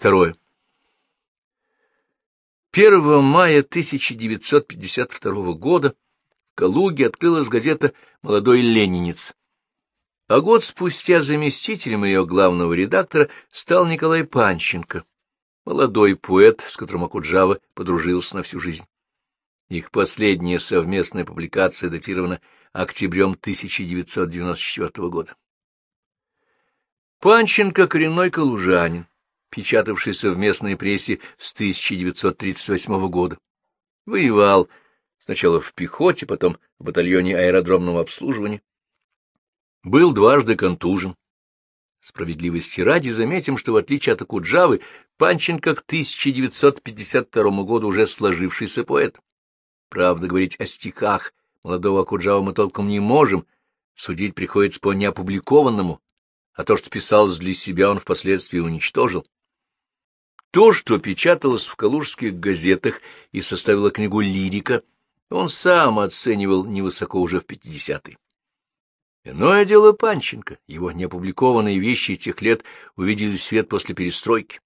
Второе. 1 мая 1952 года в Калуге открылась газета «Молодой ленинец». А год спустя заместителем ее главного редактора стал Николай Панченко, молодой поэт, с которым Акуджава подружился на всю жизнь. Их последняя совместная публикация датирована октябрем 1994 года. Панченко — коренной калужанин, печатавшийся в местной прессе с 1938 года. Воевал сначала в пехоте, потом в батальоне аэродромного обслуживания. Был дважды контужен. Справедливости ради заметим, что в отличие от Акуджавы, Панченко к 1952 году уже сложившийся поэт. Правда, говорить о стихах молодого Акуджава мы толком не можем, судить приходится по неопубликованному, а то, что писалось для себя, он впоследствии уничтожил. То, что печаталось в калужских газетах и составило книгу «Лирика», он сам оценивал невысоко уже в 50-е. Иное дело Панченко, его неопубликованные вещи тех лет увидели свет после перестройки.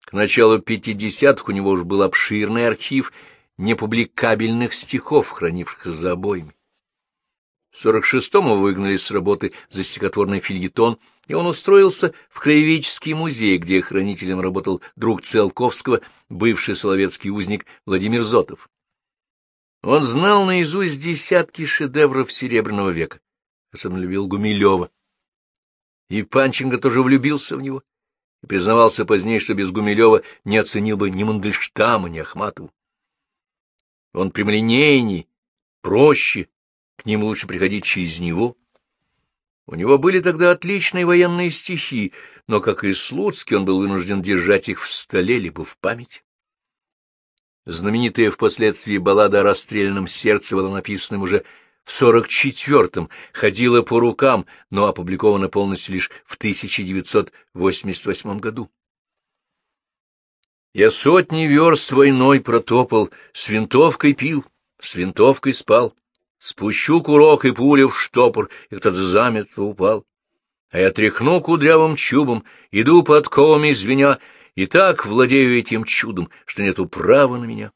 К началу 50-х у него уже был обширный архив непубликабельных стихов, хранившихся за обоями. В 46-му выгнали с работы за стихотворный фильетон — и он устроился в Краеведческий музей, где хранителем работал друг Циолковского, бывший соловецкий узник Владимир Зотов. Он знал наизусть десятки шедевров Серебряного века, особенно любил Гумилева. И Панченко тоже влюбился в него и признавался позднее, что без Гумилева не оценил бы ни Мандельштама, ни Ахматову. Он прямолинейней, проще, к ним лучше приходить через него. У него были тогда отличные военные стихи, но, как и Слуцкий, он был вынужден держать их в столе либо в памяти. Знаменитая впоследствии баллада о расстрелянном сердце была написана уже в сорок четвертом, ходила по рукам, но опубликована полностью лишь в 1988 году. Я сотни верст войной протопал, с винтовкой пил, с винтовкой спал. Спущу курок и пуля в штопор, и кто-то замертво упал. А я тряхну кудрявым чубом, иду под ковами звеня, и так владею этим чудом, что нету права на меня.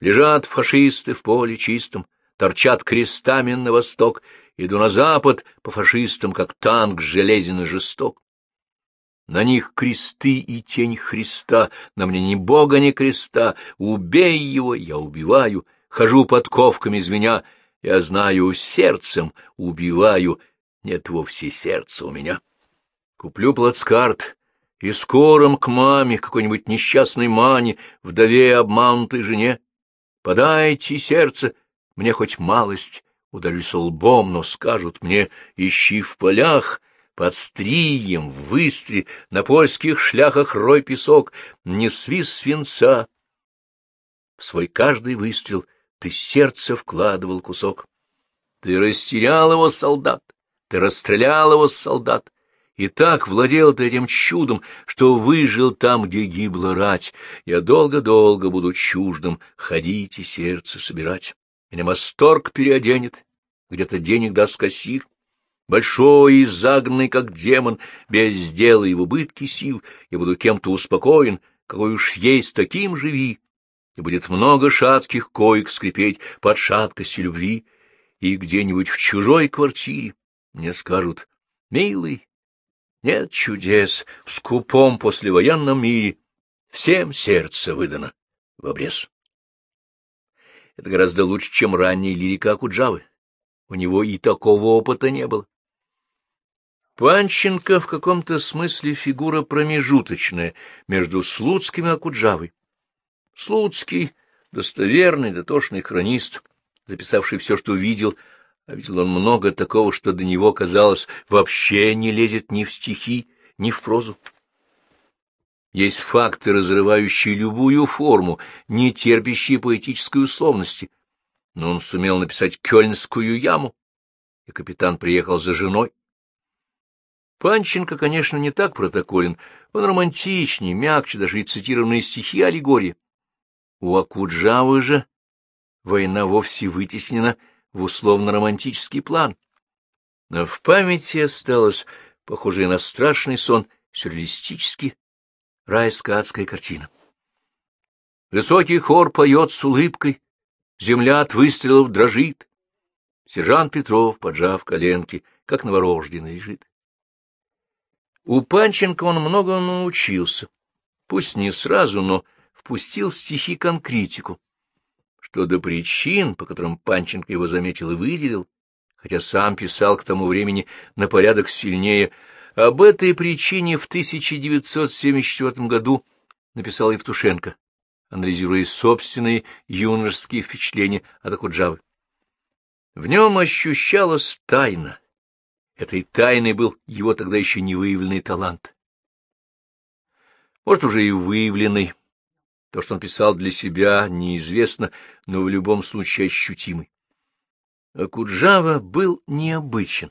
Лежат фашисты в поле чистом, торчат крестами на восток, иду на запад по фашистам, как танк железен и жесток. На них кресты и тень Христа, на мне ни Бога, ни креста. Убей его, я убиваю, хожу под ковками звеня, я знаю, сердцем убиваю, нет вовсе сердца у меня. Куплю плацкарт и скором к маме, какой-нибудь несчастной мане, вдове обманутой жене. Подайте сердце, мне хоть малость, ударюсь лбом, но скажут мне, ищи в полях, под стрием, в выстре, на польских шляхах рой песок, не свист свинца. В свой каждый выстрел ты сердце вкладывал кусок. Ты растерял его, солдат, ты расстрелял его, солдат, и так владел ты этим чудом, что выжил там, где гибла рать. Я долго-долго буду чуждым ходить и сердце собирать. Меня восторг переоденет, где-то денег даст кассир. Большой и загнанный, как демон, без дела и в убытке сил, я буду кем-то успокоен, какой уж есть, таким живи и будет много шатких коек скрипеть под шаткостью любви, и где-нибудь в чужой квартире мне скажут «Милый, нет чудес в скупом послевоенном мире, всем сердце выдано в обрез». Это гораздо лучше, чем ранняя лирика Акуджавы. У него и такого опыта не было. Панченко в каком-то смысле фигура промежуточная между Слуцким и Акуджавой. Слуцкий — достоверный, дотошный хронист, записавший все, что видел, а видел он много такого, что до него, казалось, вообще не лезет ни в стихи, ни в прозу. Есть факты, разрывающие любую форму, не терпящие поэтической условности. Но он сумел написать «Кёльнскую яму», и капитан приехал за женой. Панченко, конечно, не так протоколен, он романтичнее, мягче, даже и цитированные стихи аллегории. У Акуджавы же война вовсе вытеснена в условно-романтический план. Но в памяти осталось, похожее на страшный сон, сюрреалистически, райская адская картина. Высокий хор поет с улыбкой, земля от выстрелов дрожит. Сержант Петров, поджав коленки, как новорожденный лежит. У Панченко он много научился, пусть не сразу, но впустил в стихи конкретику, что до причин, по которым Панченко его заметил и выделил, хотя сам писал к тому времени на порядок сильнее, об этой причине в 1974 году написал Евтушенко, анализируя собственные юношеские впечатления от Акуджавы. В нем ощущалась тайна. Этой тайной был его тогда еще не выявленный талант. Может, уже и выявленный. То, что он писал для себя, неизвестно, но в любом случае ощутимый. Акуджава был необычен,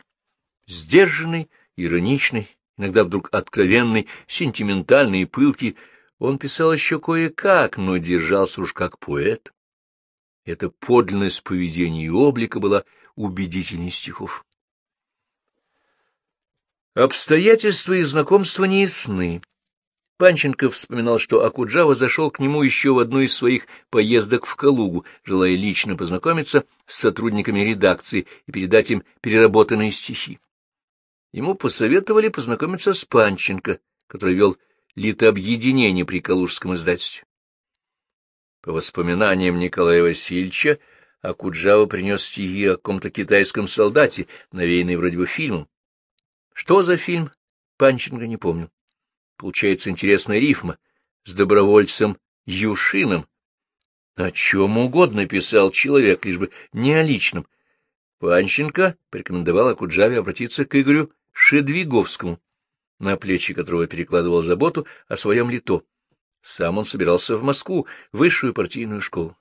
сдержанный, ироничный, иногда вдруг откровенный, сентиментальный и пылкий. Он писал еще кое-как, но держался уж как поэт. Эта подлинность поведения и облика была убедительней стихов. Обстоятельства и знакомства не ясны. Панченко вспоминал, что Акуджава зашел к нему еще в одну из своих поездок в Калугу, желая лично познакомиться с сотрудниками редакции и передать им переработанные стихи. Ему посоветовали познакомиться с Панченко, который вел литообъединение при Калужском издательстве. По воспоминаниям Николая Васильевича, Акуджава принес стихи о каком-то китайском солдате, навеянный вроде бы фильмом. Что за фильм, Панченко не помню. Получается интересная рифма с добровольцем Юшином. О чем угодно писал человек, лишь бы не о личном. Панченко порекомендовал Акуджаве обратиться к Игорю Шедвиговскому, на плечи которого перекладывал заботу о своем лито. Сам он собирался в Москву, высшую партийную школу.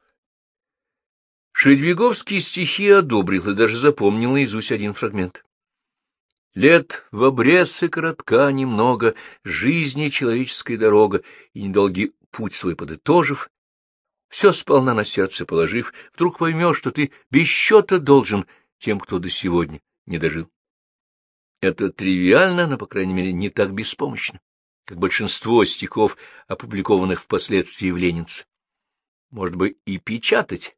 Шедвиговский стихи одобрил и даже запомнил наизусть один фрагмент. Лет в обрез и коротка немного, жизни человеческая дорога, и недолгий путь свой подытожив, все сполна на сердце положив, вдруг поймешь, что ты без счета должен тем, кто до сегодня не дожил. Это тривиально, но, по крайней мере, не так беспомощно, как большинство стихов, опубликованных впоследствии в Ленинце. Может быть, и печатать.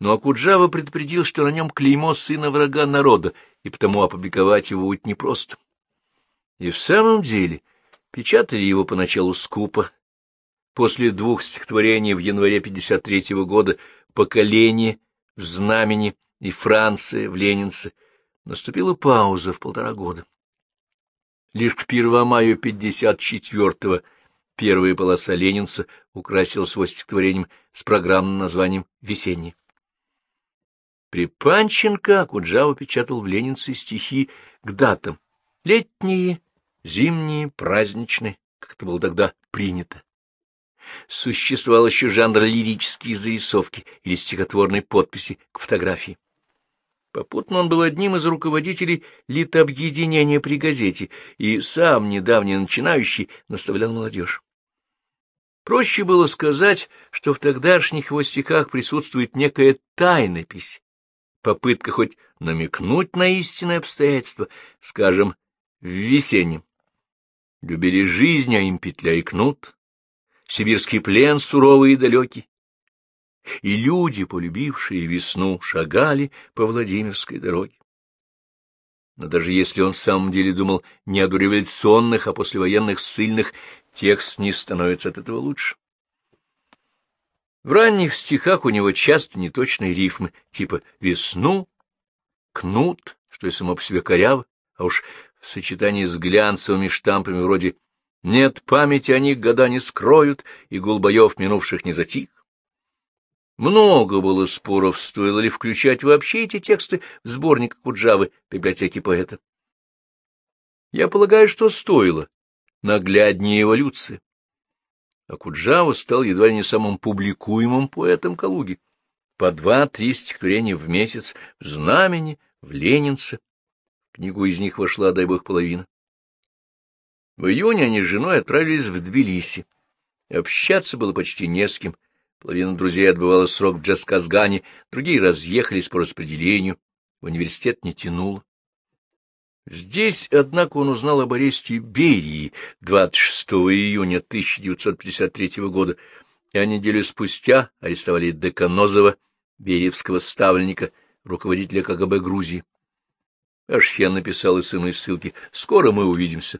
Но Акуджава предупредил, что на нем клеймо сына врага народа, и потому опубликовать его будет непросто. И в самом деле печатали его поначалу скупо. После двух стихотворений в январе 53 -го года «Поколение», «В знамени» и «Франция» в Ленинце наступила пауза в полтора года. Лишь к 1 мая 54-го первая полоса Ленинца украсила свой стихотворением с программным названием «Весенний». При Панченко Акуджава печатал в Ленинце стихи к датам — летние, зимние, праздничные, как это было тогда принято. Существовал еще жанр лирические зарисовки или стихотворной подписи к фотографии. Попутно он был одним из руководителей литобъединения при газете и сам, недавний начинающий, наставлял молодежь. Проще было сказать, что в тогдашних его стихах присутствует некая тайнопись, попытка хоть намекнуть на истинное обстоятельство, скажем, в весеннем. Любили жизнь, а им петля и кнут, сибирский плен суровый и далекий. И люди, полюбившие весну, шагали по Владимирской дороге. Но даже если он в самом деле думал не о дореволюционных, а послевоенных ссыльных, текст не становится от этого лучше. В ранних стихах у него часто неточные рифмы, типа «весну», «кнут», что и само по себе коряво, а уж в сочетании с глянцевыми штампами вроде «нет памяти о них года не скроют, и гул боев минувших не затих». Много было споров, стоило ли включать вообще эти тексты в сборник Куджавы библиотеки поэта. Я полагаю, что стоило. Нагляднее эволюции а Куджава стал едва ли не самым публикуемым поэтом Калуги. По два-три стихотворения в месяц в «Знамени», в «Ленинце». книгу из них вошла, дай бог, половина. В июне они с женой отправились в Тбилиси. Общаться было почти не с кем. Половина друзей отбывала срок в Джасказгане, другие разъехались по распределению. В университет не тянуло. Здесь, однако, он узнал об аресте Берии 26 июня 1953 года, а неделю спустя арестовали Деканозова, бериевского ставленника, руководителя КГБ Грузии. Ашхен написал из сыну из ссылки «Скоро мы увидимся».